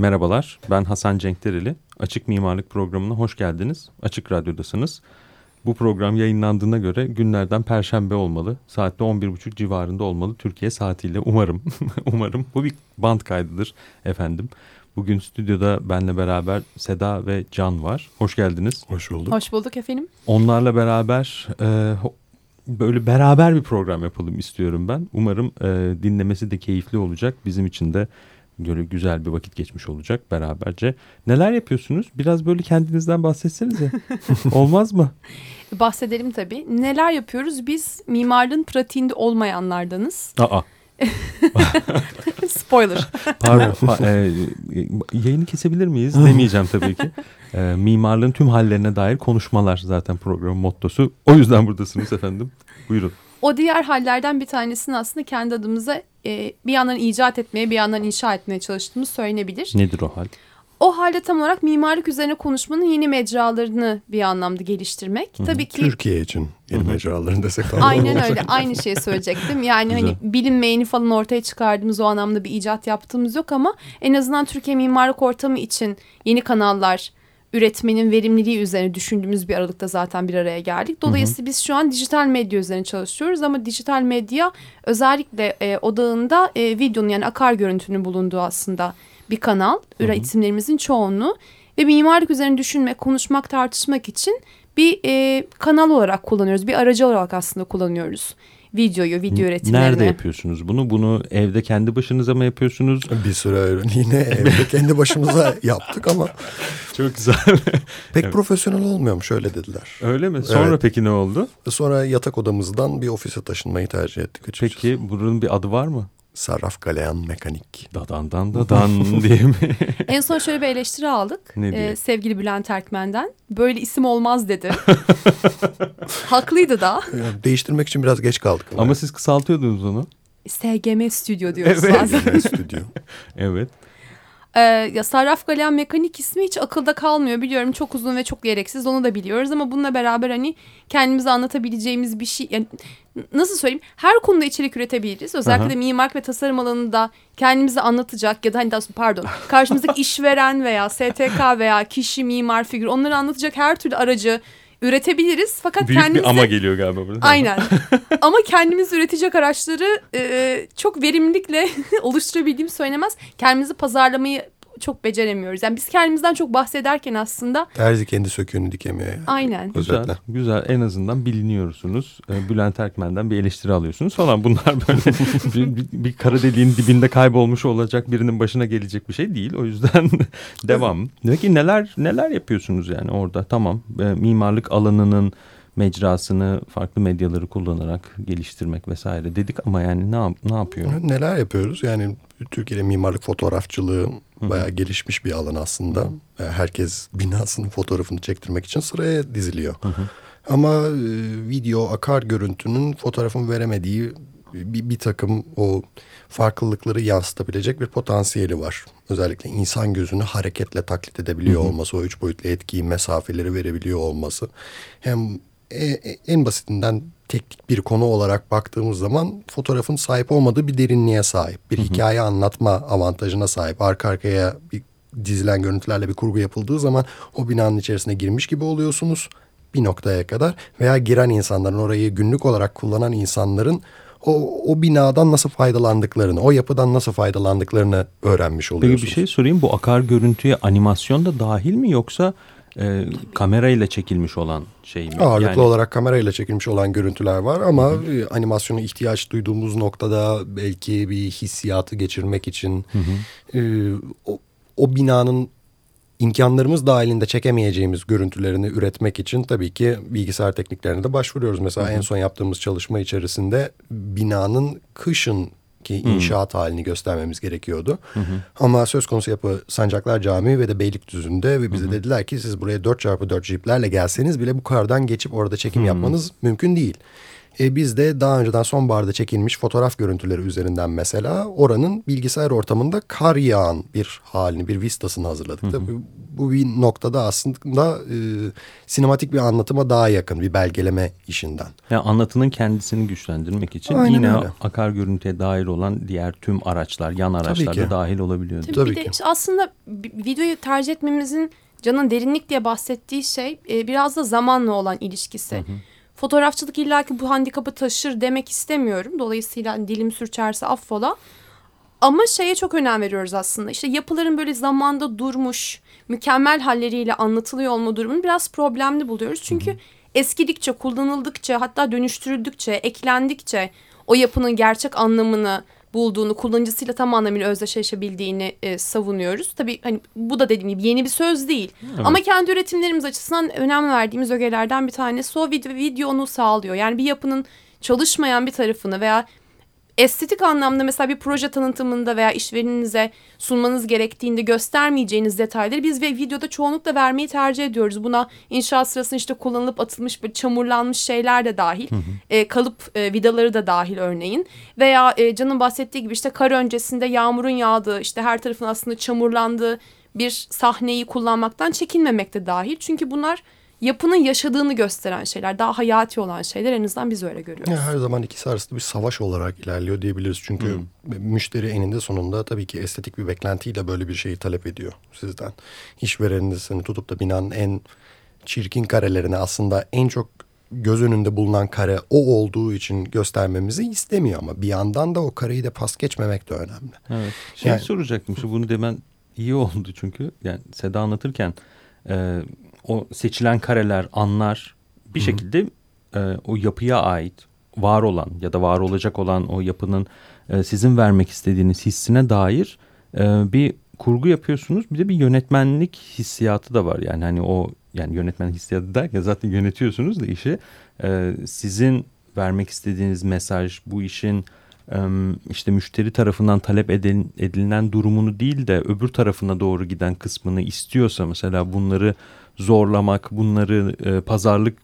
Merhabalar, ben Hasan Cenkdereli. Açık Mimarlık Programı'na hoş geldiniz. Açık Radyo'dasınız. Bu program yayınlandığına göre günlerden perşembe olmalı. Saatte 11.30 civarında olmalı Türkiye saatiyle umarım. umarım bu bir band kaydıdır efendim. Bugün stüdyoda benle beraber Seda ve Can var. Hoş geldiniz. Hoş bulduk. Hoş bulduk efendim. Onlarla beraber e, böyle beraber bir program yapalım istiyorum ben. Umarım e, dinlemesi de keyifli olacak. Bizim için de böyle güzel bir vakit geçmiş olacak beraberce. Neler yapıyorsunuz? Biraz böyle kendinizden bahsetsenize. Olmaz mı? Bahsedelim tabii. Neler yapıyoruz? Biz mimarlığın pratiğinde olmayanlardanız. Aa. Spoiler. Pardon. pa- e, yayını kesebilir miyiz? Demeyeceğim tabii ki. E, mimarlığın tüm hallerine dair konuşmalar zaten programın mottosu. O yüzden buradasınız efendim. Buyurun. O diğer hallerden bir tanesini aslında kendi adımıza e, bir yandan icat etmeye bir yandan inşa etmeye çalıştığımız söylenebilir. Nedir o hal? O halde tam olarak mimarlık üzerine konuşmanın yeni mecralarını bir anlamda geliştirmek. Tabii ki Türkiye için yeni mecralarını desek Aynen olacak. öyle. Aynı şeyi söyleyecektim. Yani Güzel. hani bilinmeyeni falan ortaya çıkardığımız o anlamda bir icat yaptığımız yok ama en azından Türkiye mimarlık ortamı için yeni kanallar üretmenin verimliliği üzerine düşündüğümüz bir aralıkta zaten bir araya geldik. Dolayısıyla biz şu an dijital medya üzerine çalışıyoruz ama dijital medya özellikle e, odağında e, videonun yani akar görüntünün bulunduğu aslında bir kanal. Üretimlerimizin çoğunluğu ve mimarlık üzerine düşünmek, konuşmak, tartışmak için bir e, kanal olarak kullanıyoruz. Bir aracı olarak aslında kullanıyoruz videoyu, video üretimlerini. Nerede yapıyorsunuz bunu? Bunu evde kendi başınıza mı yapıyorsunuz? Bir süre yine evde kendi başımıza yaptık ama Çok güzel. pek profesyonel olmuyormuş öyle dediler. Öyle mi? Sonra Evet. peki ne oldu? Sonra yatak odamızdan bir ofise taşınmayı tercih ettik açıkçası. Peki bunun bir adı var mı? Sarraf Galeyan Mekanik. Dadan dan dadan diye mi? En son şöyle bir eleştiri aldık. Ne diye? Ee, sevgili Bülent Erkmen'den. Böyle isim olmaz dedi. Haklıydı da. Yani değiştirmek için biraz geç kaldık ama. Ama siz kısaltıyordunuz onu. SGM Stüdyo diyoruz Evet. bazen. Yani stüdyo. Evet. Ee, ya Sarraf Galeyan Mekanik ismi hiç akılda kalmıyor. Biliyorum çok uzun ve çok gereksiz onu da biliyoruz ama bununla beraber hani kendimize anlatabileceğimiz bir şey. Yani nasıl söyleyeyim? Her konuda içerik üretebiliriz. Özellikle Aha. de mimarlık ve tasarım alanında kendimizi anlatacak ya da hani daha pardon karşımızdaki işveren veya STK veya kişi mimar figür onları anlatacak her türlü aracı üretebiliriz. Fakat Büyük kendimize... bir ama geliyor galiba burada. Aynen. Ama kendimiz üretecek araçları e, çok verimlilikle oluşturabildiğimiz söylenemez. Kendimizi pazarlamayı çok beceremiyoruz. Yani biz kendimizden çok bahsederken aslında Terzi kendi söküğünü dikemiyor yani. aynen. Güzel, Özetle. güzel. En azından biliniyorsunuz. Ee, Bülent Erkmen'den bir eleştiri alıyorsunuz falan. Bunlar böyle bir, bir, bir kara deliğin dibinde kaybolmuş olacak birinin başına gelecek bir şey değil. O yüzden devam. Peki neler neler yapıyorsunuz yani orada? Tamam. e, mimarlık alanının mecrasını farklı medyaları kullanarak geliştirmek vesaire dedik ama yani ne ne yapıyor? Neler yapıyoruz? Yani Türkiye'de mimarlık fotoğrafçılığı bayağı gelişmiş bir alan aslında. E, Herkes binasının fotoğrafını çektirmek için sıraya diziliyor. Ama e, video akar görüntünün fotoğrafın veremediği bir, bir takım o farklılıkları yansıtabilecek bir potansiyeli var. Özellikle insan gözünü hareketle taklit edebiliyor olması, o üç boyutlu etkiyi, mesafeleri verebiliyor olması. Hem e- e- en basitinden teknik bir konu olarak baktığımız zaman fotoğrafın sahip olmadığı bir derinliğe sahip. Bir hikaye anlatma avantajına sahip. Arka arkaya bir dizilen görüntülerle bir kurgu yapıldığı zaman o binanın içerisine girmiş gibi oluyorsunuz bir noktaya kadar veya giren insanların orayı günlük olarak kullanan insanların o, o binadan nasıl faydalandıklarını, o yapıdan nasıl faydalandıklarını öğrenmiş Peki oluyorsunuz. bir şey sorayım. Bu akar görüntüye animasyon da dahil mi yoksa e, kamerayla çekilmiş olan şey mi? Ağırlıklı Yani- olarak kamerayla çekilmiş olan görüntüler var ama e, animasyona ihtiyaç duyduğumuz noktada belki bir hissiyatı geçirmek için e, o, o binanın imkanlarımız dahilinde çekemeyeceğimiz görüntülerini üretmek için tabii ki bilgisayar tekniklerine de başvuruyoruz. Mesela en son yaptığımız çalışma içerisinde binanın kışın ki inşaat halini göstermemiz gerekiyordu. Ama söz konusu yapı Sancaklar Camii ve de Beylikdüzü'nde ve bize dediler ki siz buraya 4x4 jiplerle gelseniz bile bu kardan geçip orada çekim yapmanız mümkün değil. E, biz de daha önceden sonbaharda çekilmiş fotoğraf görüntüleri üzerinden mesela oranın bilgisayar ortamında kar yağan bir halini, bir vistasını hazırladık. Hı hı. Tabii bu bir noktada aslında e, sinematik bir anlatıma daha yakın bir belgeleme işinden. Yani anlatının kendisini güçlendirmek için Aynen yine öyle. akar görüntüye dair olan diğer tüm araçlar, yan araçlar da dahil olabiliyor. Tabii, Tabii bir ki. de aslında videoyu tercih etmemizin Can'ın derinlik diye bahsettiği şey e, biraz da zamanla olan ilişkisi. Hı hı. Fotoğrafçılık illaki bu handikapı taşır demek istemiyorum. Dolayısıyla hani dilim sürçerse affola. Ama şeye çok önem veriyoruz aslında. İşte yapıların böyle zamanda durmuş, mükemmel halleriyle anlatılıyor olma durumunu biraz problemli buluyoruz. Çünkü eskidikçe, kullanıldıkça, hatta dönüştürüldükçe, eklendikçe o yapının gerçek anlamını bulduğunu, kullanıcısıyla tam anlamıyla özdeşleşebildiğini e, savunuyoruz. Tabii hani bu da dediğim gibi yeni bir söz değil. Evet. Ama kendi üretimlerimiz açısından önem verdiğimiz ögelerden bir tanesi o video, video onu sağlıyor. Yani bir yapının çalışmayan bir tarafını veya estetik anlamda mesela bir proje tanıtımında veya işvereninize sunmanız gerektiğinde göstermeyeceğiniz detayları biz ve videoda çoğunlukla vermeyi tercih ediyoruz. Buna inşaat sırasında işte kullanılıp atılmış bir çamurlanmış şeyler de dahil. Hı hı. E, kalıp e, vidaları da dahil örneğin. Veya e, Can'ın bahsettiği gibi işte kar öncesinde yağmurun yağdığı işte her tarafın aslında çamurlandığı bir sahneyi kullanmaktan çekinmemek de dahil. Çünkü bunlar yapının yaşadığını gösteren şeyler. Daha hayati olan şeyler en azından biz öyle görüyoruz. Ya her zaman ikisi arasında bir savaş olarak ilerliyor diyebiliriz. Çünkü hmm. müşteri eninde sonunda tabii ki estetik bir beklentiyle böyle bir şeyi talep ediyor sizden. İşvereniniz seni tutup da binanın en çirkin karelerini aslında en çok göz önünde bulunan kare o olduğu için göstermemizi istemiyor ama bir yandan da o kareyi de pas geçmemek de önemli. Evet. Şey yani, soracaktım şu bunu demen iyi oldu çünkü yani Seda anlatırken e, o seçilen kareler, anlar bir şekilde e, o yapıya ait var olan ya da var olacak olan o yapının e, sizin vermek istediğiniz hissine dair e, bir kurgu yapıyorsunuz. Bir de bir yönetmenlik hissiyatı da var. Yani hani o yani yönetmen hissiyatı derken zaten yönetiyorsunuz da işi. E, sizin vermek istediğiniz mesaj bu işin işte müşteri tarafından talep edilen durumunu değil de öbür tarafına doğru giden kısmını istiyorsa mesela bunları zorlamak, bunları e, pazarlık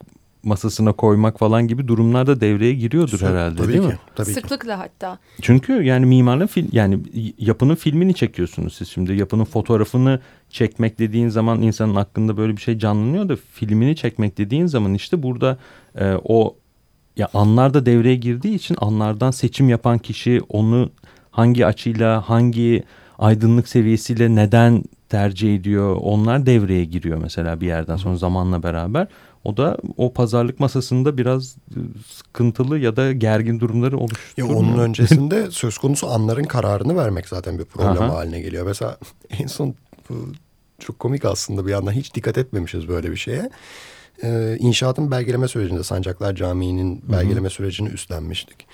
masasına koymak falan gibi durumlarda devreye giriyordur Tabii herhalde değil ki, mi? Tabii Sıklıkla ki. hatta. Çünkü yani mimarın fil yani yapının filmini çekiyorsunuz siz şimdi yapının fotoğrafını çekmek dediğin zaman insanın aklında böyle bir şey canlanıyor da filmini çekmek dediğin zaman işte burada e, o ya anlar da devreye girdiği için anlardan seçim yapan kişi onu hangi açıyla hangi aydınlık seviyesiyle neden tercih ediyor onlar devreye giriyor mesela bir yerden sonra zamanla beraber. O da o pazarlık masasında biraz e, sıkıntılı ya da gergin durumları oluşturuyor. Ya onun öncesinde söz konusu anların kararını vermek zaten bir problem Aha. haline geliyor. Mesela en son çok komik aslında bir yandan hiç dikkat etmemişiz böyle bir şeye. Ee, inşaatın belgeleme sürecinde Sancaklar Camii'nin belgeleme Hı -hı. sürecini üstlenmiştik.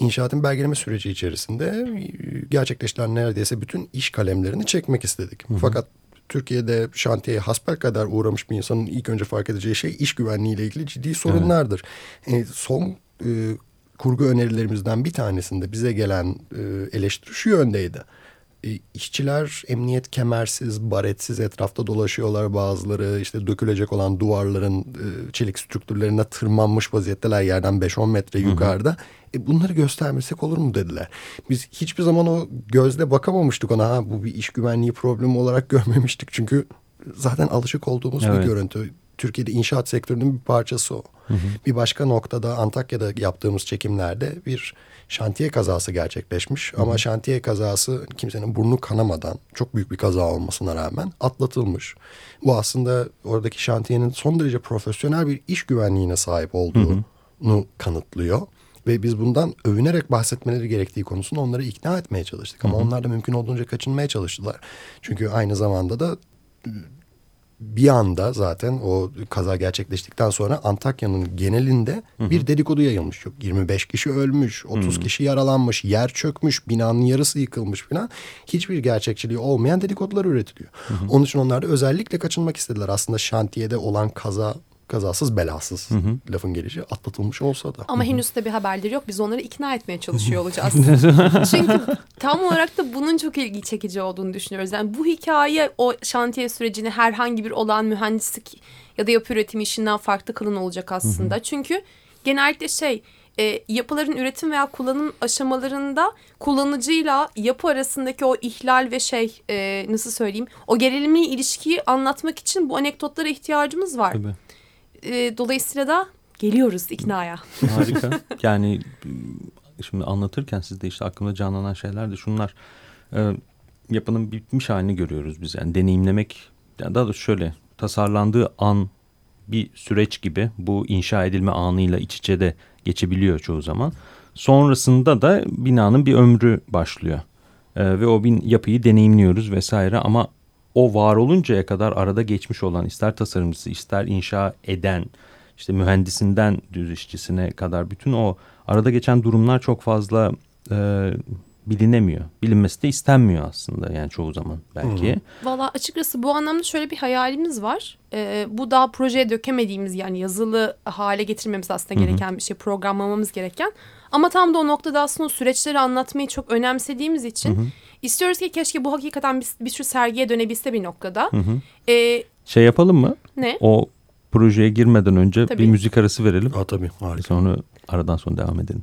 İnşaatın belgeleme süreci içerisinde e, gerçekleştiren neredeyse bütün iş kalemlerini çekmek istedik. Hı hı. Fakat Türkiye'de şantiyeye hasbel kadar uğramış bir insanın ilk önce fark edeceği şey iş güvenliği ile ilgili ciddi sorunlardır. Evet. E, son e, kurgu önerilerimizden bir tanesinde bize gelen e, eleştiri şu yöndeydi. E, işçiler emniyet kemersiz, baretsiz etrafta dolaşıyorlar bazıları. işte dökülecek olan duvarların e, çelik strüktürlerine tırmanmış vaziyetteler yerden 5-10 metre yukarıda. Hı hı. E bunları göstermesek olur mu dediler. Biz hiçbir zaman o gözle bakamamıştık ona. Ha, bu bir iş güvenliği problemi olarak görmemiştik. Çünkü zaten alışık olduğumuz evet. bir görüntü. Türkiye'de inşaat sektörünün bir parçası o. Hı hı. Bir başka noktada Antakya'da yaptığımız çekimlerde bir şantiye kazası gerçekleşmiş. Hı hı. Ama şantiye kazası kimsenin burnu kanamadan çok büyük bir kaza olmasına rağmen atlatılmış. Bu aslında oradaki şantiyenin son derece profesyonel bir iş güvenliğine sahip olduğunu hı hı. kanıtlıyor. Ve biz bundan övünerek bahsetmeleri gerektiği konusunda onları ikna etmeye çalıştık. Ama hı hı. onlar da mümkün olduğunca kaçınmaya çalıştılar. Çünkü aynı zamanda da bir anda zaten o kaza gerçekleştikten sonra Antakya'nın genelinde hı hı. bir dedikodu yayılmış. Yok 25 kişi ölmüş, 30 hı kişi yaralanmış, yer çökmüş, binanın yarısı yıkılmış falan. Hiçbir gerçekçiliği olmayan dedikodular üretiliyor. Hı hı. Onun için onlar da özellikle kaçınmak istediler. Aslında şantiyede olan kaza kazasız belasız hı hı. lafın gelişi atlatılmış olsa da. Ama hı hı. henüz de bir haberleri yok. Biz onları ikna etmeye çalışıyor olacağız. Çünkü tam olarak da bunun çok ilgi çekici olduğunu düşünüyoruz. Yani bu hikaye o şantiye sürecini herhangi bir olan mühendislik ya da yapı üretimi işinden farklı kılın olacak aslında. Hı hı. Çünkü genellikle şey e, yapıların üretim veya kullanım aşamalarında kullanıcıyla yapı arasındaki o ihlal ve şey e, nasıl söyleyeyim o gerilimli ilişkiyi anlatmak için bu anekdotlara ihtiyacımız var. Tabii. E, dolayısıyla da geliyoruz iknaya. Harika. yani şimdi anlatırken sizde işte aklımda canlanan şeyler de şunlar. Ee, yapının bitmiş halini görüyoruz biz. Yani deneyimlemek yani daha doğrusu şöyle tasarlandığı an bir süreç gibi bu inşa edilme anıyla iç içe de geçebiliyor çoğu zaman. Sonrasında da binanın bir ömrü başlıyor. Ee, ve o bin yapıyı deneyimliyoruz vesaire ama o var oluncaya kadar arada geçmiş olan ister tasarımcısı ister inşa eden işte mühendisinden düz işçisine kadar bütün o arada geçen durumlar çok fazla e, bilinemiyor. Bilinmesi de istenmiyor aslında yani çoğu zaman belki. Valla açıkçası bu anlamda şöyle bir hayalimiz var. Ee, bu daha projeye dökemediğimiz yani yazılı hale getirmemiz aslında gereken bir şey programlamamız gereken. Ama tam da o noktada aslında o süreçleri anlatmayı çok önemsediğimiz için Hı hı. istiyoruz ki keşke bu hakikaten bir, bir tür sergiye dönebilse bir noktada. Hı. Ee, Şey yapalım mı? ne? O projeye girmeden önce Tabii. bir müzik arası verelim. Aa, tabii harika. Sonra aradan sonra devam edelim.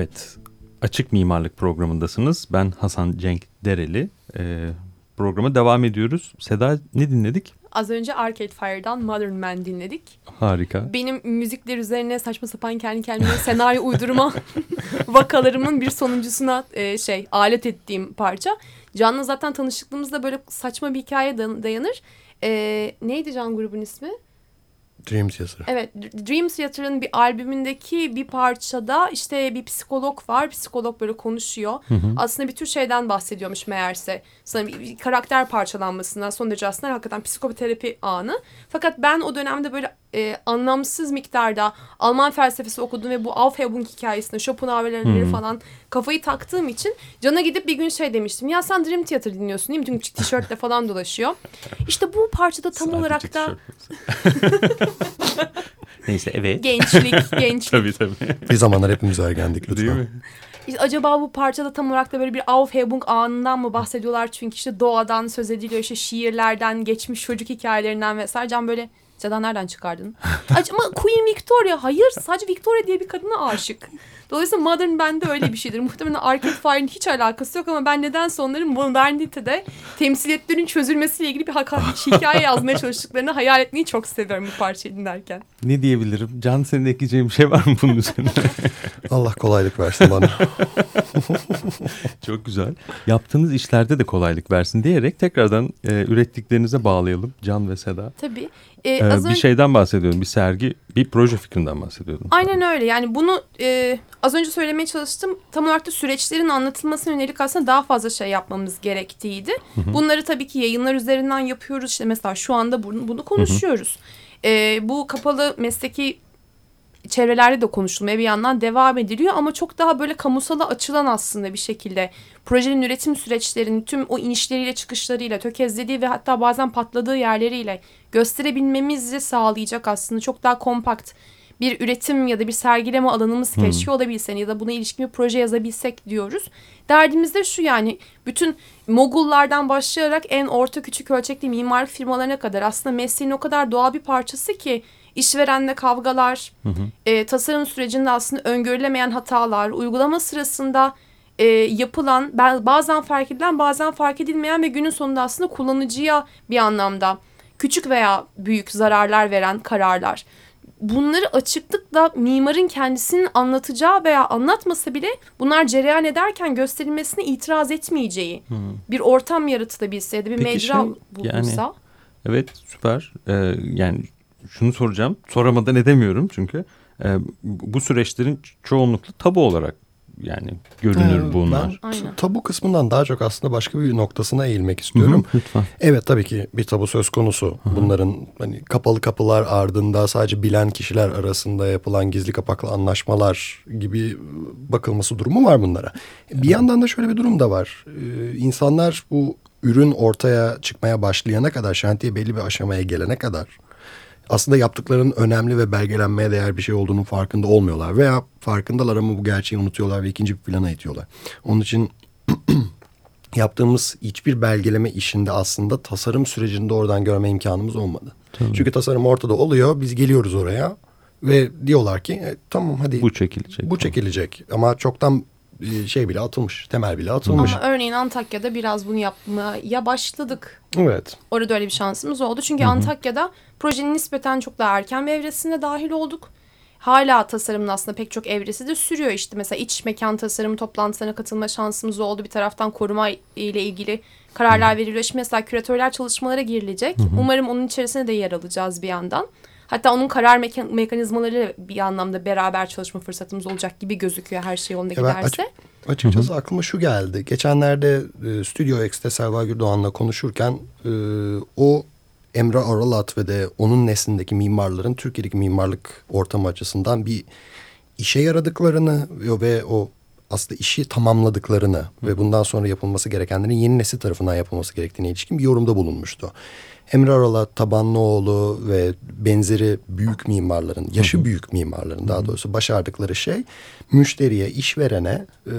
Evet, Açık Mimarlık programındasınız. Ben Hasan Cenk Dereli. Ee, programa devam ediyoruz. Seda ne dinledik? Az önce Arcade Fire'dan Modern Man dinledik. Harika. Benim müzikler üzerine saçma sapan kendi kendime senaryo uydurma vakalarımın bir sonuncusuna e, şey alet ettiğim parça. Can'la zaten tanışıklığımızda böyle saçma bir hikaye dayan- dayanır. E, neydi Can grubun ismi? Dream Theater. Evet, Dream Theater'ın bir albümündeki bir parçada işte bir psikolog var. Psikolog böyle konuşuyor. Aslında bir tür şeyden bahsediyormuş meğerse. Sana bir, bir karakter parçalanmasından son derece aslında hakikaten psikoterapi anı. Fakat ben o dönemde böyle e, anlamsız miktarda Alman felsefesi okudum ve bu Aufhebung hikayesine Schopenhauer'leri falan kafayı taktığım için Can'a gidip bir gün şey demiştim. Ya sen Dream Theater dinliyorsun değil mi? Çünkü tişörtle falan dolaşıyor. İşte bu parçada tam Sadece olarak da. Neyse evet. gençlik, gençlik. Tabii tabii. Bir zamanlar hepimiz ergendik lütfen. Değil mi? İşte acaba bu parçada tam olarak da böyle bir Aufhebung anından mı bahsediyorlar? Çünkü işte doğadan söz ediliyor, işte şiirlerden, geçmiş çocuk hikayelerinden vesaire. Can böyle Seda nereden çıkardın? Ama Queen Victoria hayır sadece Victoria diye bir kadına aşık. Dolayısıyla Modern bende öyle bir şeydir. Muhtemelen Arcade Fire'ın hiç alakası yok ama ben nedense onların modernitede temsiliyetlerin çözülmesiyle ilgili bir hikaye yazmaya çalıştıklarını hayal etmeyi çok seviyorum bu parçayı dinlerken. Ne diyebilirim? Can senin ekleyeceğin bir şey var mı bunun üzerine? Allah kolaylık versin bana. Çok güzel. Yaptığınız işlerde de kolaylık versin diyerek tekrardan e, ürettiklerinize bağlayalım Can ve Seda. Tabii. Ee, Ee, az bir önce- şeyden bahsediyordum. Bir sergi, bir proje fikrinden bahsediyordum. Aynen öyle. Yani bunu e, az önce söylemeye çalıştım. Tam olarak da süreçlerin anlatılmasına yönelik aslında daha fazla şey yapmamız gerektiydi. Bunları tabii ki yayınlar üzerinden yapıyoruz. İşte mesela şu anda bunu, bunu konuşuyoruz. E, bu kapalı mesleki çevrelerde de konuşulmaya bir yandan devam ediliyor ama çok daha böyle kamusala açılan aslında bir şekilde projenin üretim süreçlerini tüm o inişleriyle çıkışlarıyla tökezlediği ve hatta bazen patladığı yerleriyle gösterebilmemizi sağlayacak aslında çok daha kompakt bir üretim ya da bir sergileme alanımız keşke olabilse ya da buna ilişkin bir proje yazabilsek diyoruz. Derdimiz de şu yani bütün mogullardan başlayarak en orta küçük ölçekli mimarlık firmalarına kadar aslında mesleğin o kadar doğal bir parçası ki işverenle kavgalar, e, tasarım sürecinde aslında öngörülemeyen hatalar, uygulama sırasında e, yapılan bazen fark edilen bazen fark edilmeyen ve günün sonunda aslında kullanıcıya bir anlamda küçük veya büyük zararlar veren kararlar. Bunları açıklıkla mimarın kendisinin anlatacağı veya anlatmasa bile bunlar cereyan ederken gösterilmesine itiraz etmeyeceği bir ortam yaratılabilse ya da bir Peki mecra şey, bulunsa. Evet süper. Ee, yani şunu soracağım. Soramadan edemiyorum çünkü. Ee, bu süreçlerin çoğunlukla tabu olarak yani görünür Ee, bunlar. Ben tabu kısmından daha çok aslında başka bir noktasına eğilmek istiyorum. Hı hı, lütfen. Evet tabii ki bir tabu söz konusu. Bunların hani kapalı kapılar ardında sadece bilen kişiler arasında yapılan gizli kapaklı anlaşmalar gibi bakılması durumu var bunlara. Bir yandan da şöyle bir durum da var. Ee, insanlar bu ürün ortaya çıkmaya başlayana kadar, şantiye belli bir aşamaya gelene kadar aslında yaptıklarının önemli ve belgelenmeye değer bir şey olduğunun farkında olmuyorlar. Veya farkındalar ama bu gerçeği unutuyorlar ve ikinci bir plana itiyorlar. Onun için yaptığımız hiçbir belgeleme işinde aslında tasarım sürecinde oradan görme imkanımız olmadı. Çünkü tasarım ortada oluyor. Biz geliyoruz oraya ve diyorlar ki "E, tamam hadi Bu çekilecek. bu çekilecek. Ama çoktan şey bile atılmış. Temel bile atılmış. Ama örneğin Antakya'da biraz bunu yapmaya başladık. Evet. Orada öyle bir şansımız oldu. Çünkü Antakya'da projenin nispeten çok daha erken bir evresine dahil olduk. Hala tasarımın aslında pek çok evresi de sürüyor. İşte mesela iç mekan tasarımı toplantılarına katılma şansımız oldu. Bir taraftan koruma ile ilgili kararlar veriliyor. Şimdi mesela küratörler çalışmalara girilecek. Umarım onun içerisine de yer alacağız bir yandan. Hatta onun karar mekan- mekanizmalarıyla bir anlamda beraber çalışma fırsatımız olacak gibi gözüküyor her şey yolunda giderse. açık- açıkçası aklıma şu geldi. Geçenlerde e, Stüdyo X'te Selva Gürdoğan'la konuşurken e, o Emre Aralat ve de onun neslindeki mimarların Türkiye'deki mimarlık ortamı açısından bir işe yaradıklarını ve, o aslında işi tamamladıklarını ve bundan sonra yapılması gerekenlerin yeni nesil tarafından yapılması gerektiğine ilişkin bir yorumda bulunmuştu. Emre Aralat, Tabanlıoğlu ve benzeri büyük mimarların, yaşı büyük mimarların daha doğrusu başardıkları şey müşteriye, işverene e,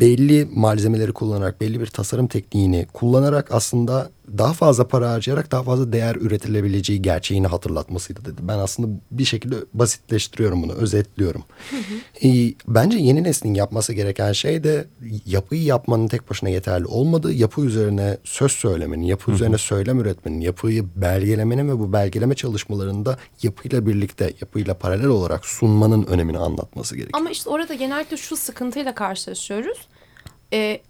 belli malzemeleri kullanarak, belli bir tasarım tekniğini kullanarak aslında daha fazla para harcayarak daha fazla değer üretilebileceği gerçeğini hatırlatmasıydı dedi. Ben aslında bir şekilde basitleştiriyorum bunu, özetliyorum. E, bence yeni neslin yapması gereken şey de yapıyı yapmanın tek başına yeterli olmadığı, yapı üzerine söz söylemenin, yapı üzerine söylem üretmenin, yapıyı belgelemenin ve bu belgeleme çalışmalarında yapıyla birlikte, yapıyla paralel olarak sunmanın önemini anlatması gerekiyor. Ama işte orada genellikle şu sıkıntıyla karşılaşıyoruz. Ee,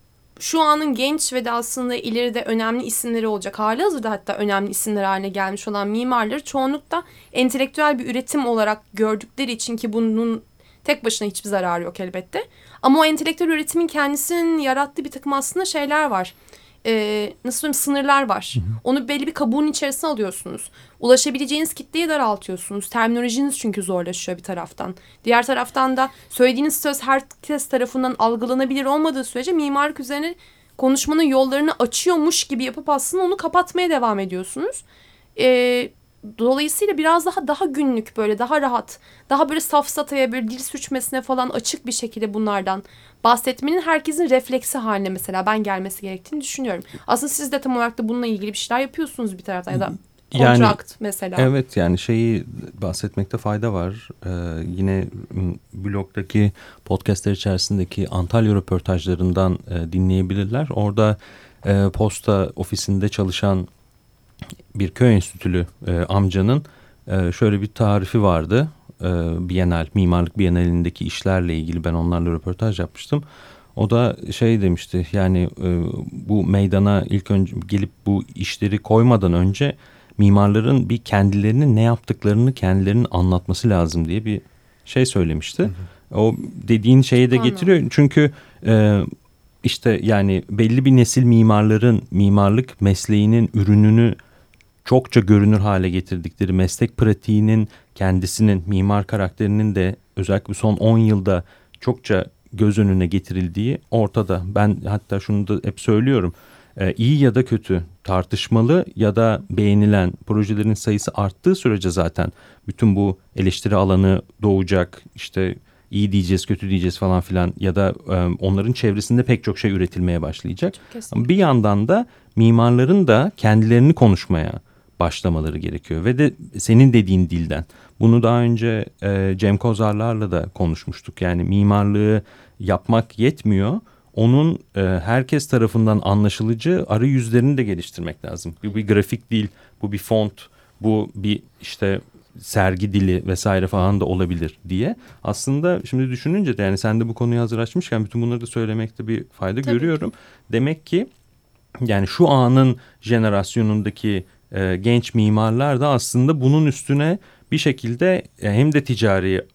şu anın genç ve de aslında ileride önemli isimleri olacak. Hali hazırda hatta önemli isimler haline gelmiş olan mimarları çoğunlukla entelektüel bir üretim olarak gördükleri için ki bunun tek başına hiçbir zararı yok elbette. Ama o entelektüel üretimin kendisinin yarattığı bir takım aslında şeyler var. Ee, nasıl söyleyeyim sınırlar var. Onu belli bir kabuğun içerisine alıyorsunuz. Ulaşabileceğiniz kitleyi daraltıyorsunuz. Terminolojiniz çünkü zorlaşıyor bir taraftan. Diğer taraftan da söylediğiniz söz herkes tarafından algılanabilir olmadığı sürece mimarlık üzerine konuşmanın yollarını açıyormuş gibi yapıp aslında onu kapatmaya devam ediyorsunuz. Ee, dolayısıyla biraz daha daha günlük böyle daha rahat, daha böyle safsataya böyle dil sürçmesine falan açık bir şekilde bunlardan bahsetmenin herkesin refleksi haline mesela ben gelmesi gerektiğini düşünüyorum. Aslında siz de tam olarak da bununla ilgili bir şeyler yapıyorsunuz bir taraftan ya da Yani- kontrakt mesela. Evet yani şeyi bahsetmekte fayda var. Ee, yine blogdaki podcastler içerisindeki Antalya röportajlarından e, dinleyebilirler. Orada e, posta ofisinde çalışan bir köy enstitülü e, amcanın e, şöyle bir tarifi vardı. E, Bienal, mimarlık bienalindeki işlerle ilgili ben onlarla röportaj yapmıştım. O da şey demişti yani e, bu meydana ilk önce gelip bu işleri koymadan önce mimarların bir kendilerinin ne yaptıklarını kendilerinin anlatması lazım diye bir şey söylemişti. O dediğin şeye de Anladım. getiriyor çünkü e, işte yani belli bir nesil mimarların mimarlık mesleğinin ürününü çokça görünür hale getirdikleri meslek pratiğinin kendisinin mimar karakterinin de özellikle son 10 yılda çokça göz önüne getirildiği ortada. Ben hatta şunu da hep söylüyorum. Ee, iyi ya da kötü tartışmalı ya da beğenilen projelerin sayısı arttığı sürece zaten bütün bu eleştiri alanı doğacak. İşte iyi diyeceğiz, kötü diyeceğiz falan filan ya da e, onların çevresinde pek çok şey üretilmeye başlayacak. Kesinlikle. Bir yandan da mimarların da kendilerini konuşmaya başlamaları gerekiyor ve de senin dediğin dilden. Bunu daha önce e, Cem Kozarlar'la da konuşmuştuk. Yani mimarlığı yapmak yetmiyor. Onun e, herkes tarafından anlaşılıcı arayüzlerini de geliştirmek lazım. Bu bir grafik dil, bu bir font, bu bir işte sergi dili vesaire falan da olabilir diye. Aslında şimdi düşününce de yani sen de bu konuyu hazır açmışken bütün bunları da söylemekte bir fayda Tabii görüyorum. Demek ki yani şu anın jenerasyonundaki e, genç mimarlar da aslında bunun üstüne bir şekilde e, hem de ticari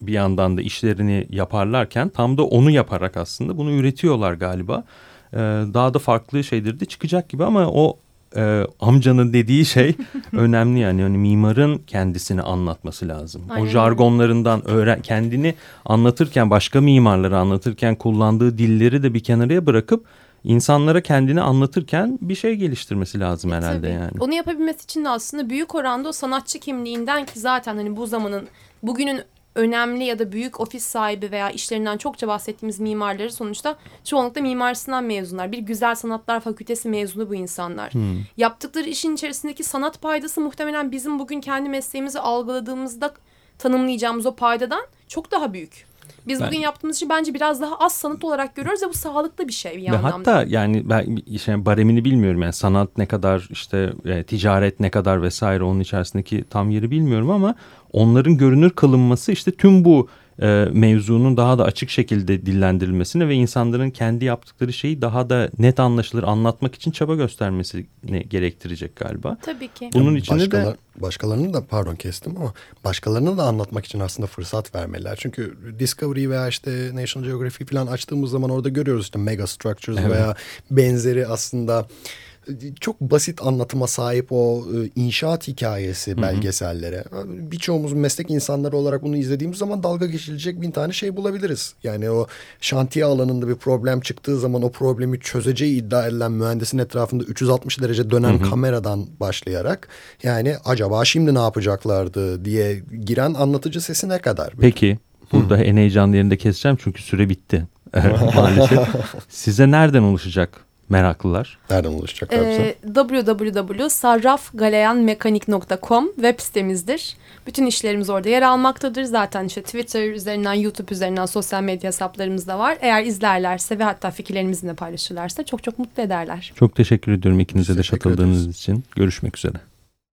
bir yandan da işlerini yaparlarken tam da onu yaparak aslında bunu üretiyorlar galiba. E, daha da farklı şeyleri de çıkacak gibi ama o e, amcanın dediği şey önemli yani. yani mimarın kendisini anlatması lazım. Aynen o jargonlarından öğren kendini anlatırken başka mimarları anlatırken kullandığı dilleri de bir kenarıya bırakıp insanlara kendini anlatırken bir şey geliştirmesi lazım herhalde Tabii. yani. Onu yapabilmesi için de aslında büyük oranda o sanatçı kimliğinden ki zaten hani bu zamanın bugünün önemli ya da büyük ofis sahibi veya işlerinden çokça bahsettiğimiz mimarları sonuçta çoğunlukla mimarsından mezunlar. Bir güzel sanatlar fakültesi mezunu bu insanlar. Yaptıkları işin içerisindeki sanat paydası muhtemelen bizim bugün kendi mesleğimizi algıladığımızda tanımlayacağımız o paydadan çok daha büyük. Biz Ben- bugün yaptığımız işi bence biraz daha az sanat olarak görüyoruz ve bu sağlıklı bir şey bir yandan. da. hatta yani ben işte baremini bilmiyorum yani sanat ne kadar işte e, ticaret ne kadar vesaire onun içerisindeki tam yeri bilmiyorum ama onların görünür kılınması işte tüm bu e, mevzunun daha da açık şekilde dillendirilmesine ve insanların kendi yaptıkları şeyi daha da net anlaşılır anlatmak için çaba göstermesini gerektirecek galiba. Tabii ki. Bunun içinde de Başkalar, başkalarını da pardon kestim ama başkalarını da anlatmak için aslında fırsat vermeliler. Çünkü Discovery veya işte National Geographic falan açtığımız zaman orada görüyoruz işte mega structures Evet. veya benzeri aslında çok basit anlatıma sahip o e, inşaat hikayesi belgesellere. Birçoğumuz meslek insanları olarak bunu izlediğimiz zaman dalga geçilecek bin tane şey bulabiliriz. Yani o şantiye alanında bir problem çıktığı zaman o problemi çözeceği iddia edilen mühendisin etrafında 360 derece dönen kameradan başlayarak yani acaba şimdi ne yapacaklardı diye giren anlatıcı sesi ne kadar? Peki burada en heyecanlı yerinde keseceğim çünkü süre bitti. Size nereden ulaşacak meraklılar? Nereden ulaşacaklar bize? Ee, www.sarrafgaleyanmekanik.com web sitemizdir. Bütün işlerimiz orada yer almaktadır. Zaten işte Twitter üzerinden, YouTube üzerinden sosyal medya hesaplarımız da var. Eğer izlerlerse ve hatta fikirlerimizi de paylaşırlarsa çok çok mutlu ederler. Çok teşekkür ediyorum ikinize Biz de teşekkür katıldığınız için. Görüşmek üzere.